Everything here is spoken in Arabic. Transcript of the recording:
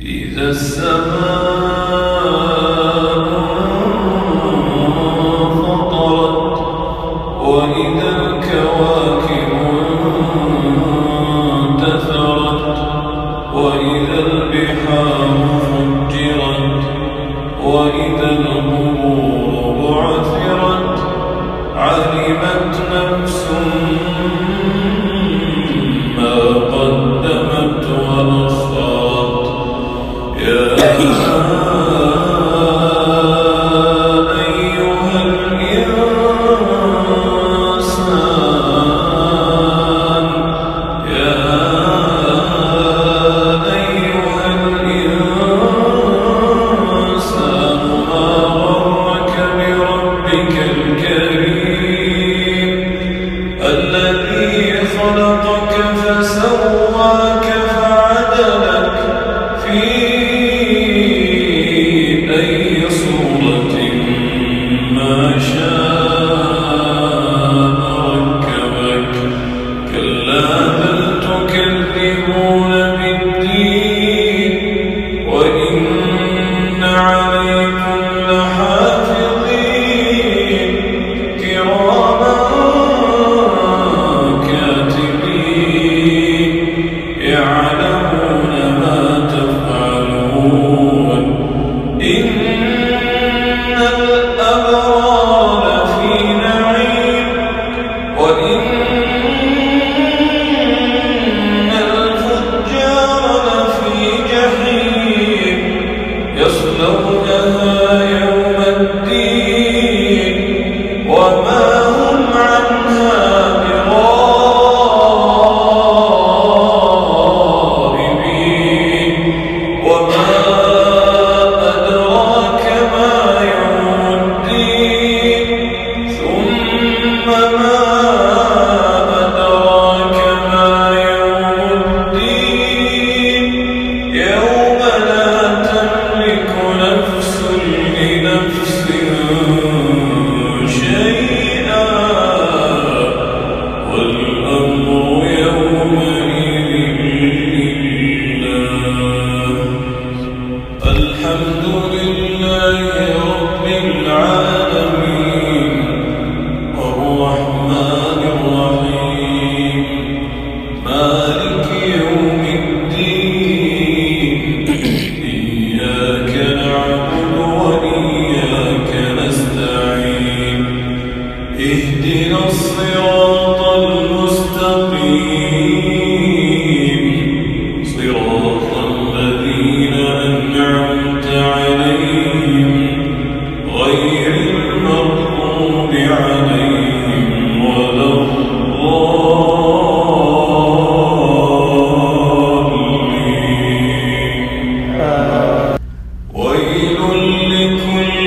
إذا السماء انفطرت وإذا الكواكب انتثرت وإذا البحار فجرت وإذا القبور بعثرت علمت نفس Santo.